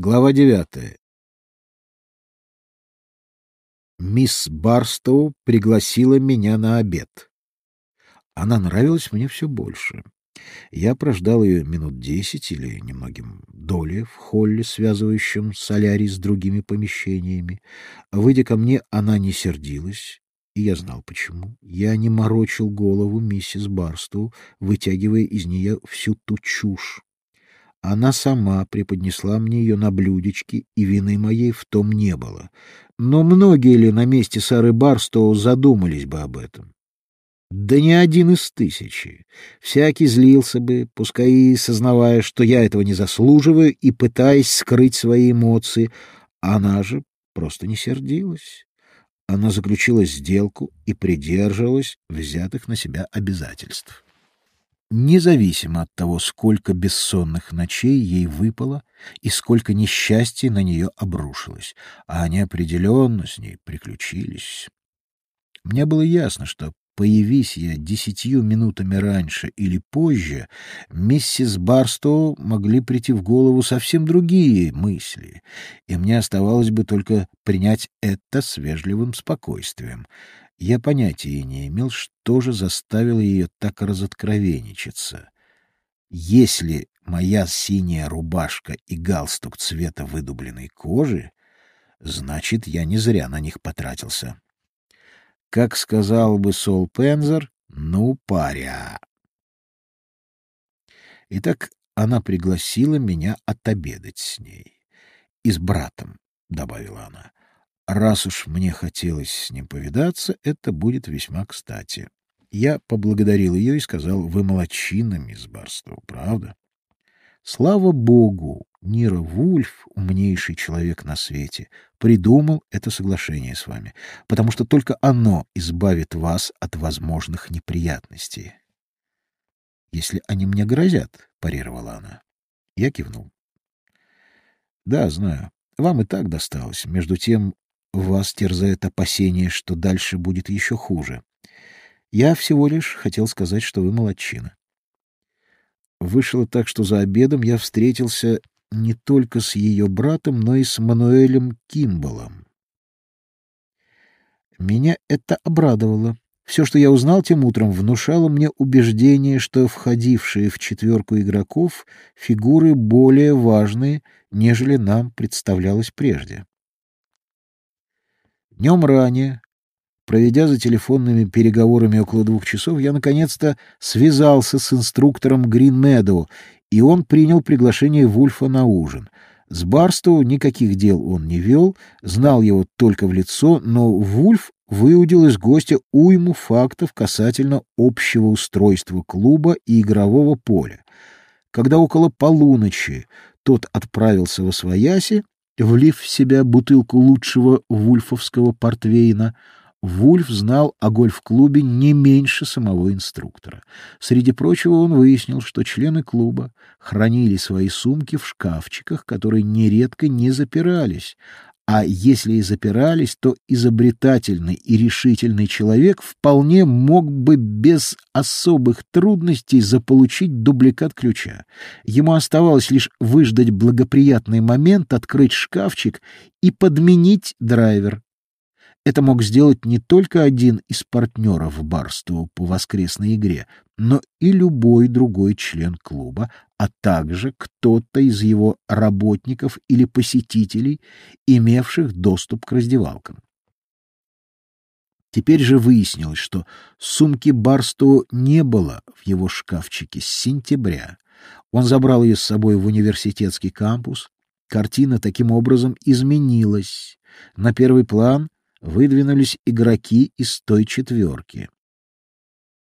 Глава девятая. Мисс Барстоу пригласила меня на обед. Она нравилась мне все больше. Я прождал ее минут десять или немногим доли в холле, связывающем солярий с другими помещениями. Выйдя ко мне, она не сердилась, и я знал почему. Я не морочил голову миссис Барстоу, вытягивая из нее всю ту чушь, она сама преподнесла мне ее на блюдечке, и вины моей в том не было. Но многие ли на месте Сары Барстоу задумались бы об этом? Да не один из тысячи. Всякий злился бы, пускай и сознавая, что я этого не заслуживаю, и пытаясь скрыть свои эмоции. Она же просто не сердилась. Она заключила сделку и придерживалась взятых на себя обязательств независимо от того, сколько бессонных ночей ей выпало и сколько несчастья на нее обрушилось, а они определенно с ней приключились. Мне было ясно, что появись я десятью минутами раньше или позже, миссис Барстоу могли прийти в голову совсем другие мысли, и мне оставалось бы только принять это с вежливым спокойствием. Я понятия не имел, что же заставило ее так разоткровенничаться. Если моя синяя рубашка и галстук цвета выдубленной кожи, значит, я не зря на них потратился. Как сказал бы Сол Пензер, ну, паря. Итак, она пригласила меня отобедать с ней. И с братом, — добавила она. Раз уж мне хотелось с ним повидаться, это будет весьма кстати. Я поблагодарил ее и сказал, вы молодчина, мисс Барстоу, правда? Слава богу, Нира Вульф, умнейший человек на свете, придумал это соглашение с вами, потому что только оно избавит вас от возможных неприятностей. Если они мне грозят, парировала она. Я кивнул. Да, знаю. Вам и так досталось. Между тем, вас терзает опасение, что дальше будет еще хуже. Я всего лишь хотел сказать, что вы молодчина. Вышло так, что за обедом я встретился не только с ее братом, но и с Мануэлем Кимбалом. Меня это обрадовало. Все, что я узнал тем утром, внушало мне убеждение, что входившие в четверку игроков фигуры более важные, нежели нам представлялось прежде. Днем ранее, проведя за телефонными переговорами около двух часов, я наконец-то связался с инструктором Грин Медоу, и он принял приглашение Вульфа на ужин. С Барстоу никаких дел он не вел, знал его только в лицо, но Вульф выудил из гостя уйму фактов касательно общего устройства клуба и игрового поля. Когда около полуночи тот отправился во свояси, Влив в себя бутылку лучшего вульфовского портвейна, Вульф знал о гольф-клубе не меньше самого инструктора. Среди прочего он выяснил, что члены клуба хранили свои сумки в шкафчиках, которые нередко не запирались, а если и запирались, то изобретательный и решительный человек вполне мог бы без особых трудностей заполучить дубликат ключа. Ему оставалось лишь выждать благоприятный момент, открыть шкафчик и подменить драйвер. Это мог сделать не только один из партнеров барства по воскресной игре, но и любой другой член клуба, а также кто-то из его работников или посетителей, имевших доступ к раздевалкам. Теперь же выяснилось, что сумки Барстоу не было в его шкафчике с сентября. Он забрал ее с собой в университетский кампус. Картина таким образом изменилась. На первый план выдвинулись игроки из той четверки.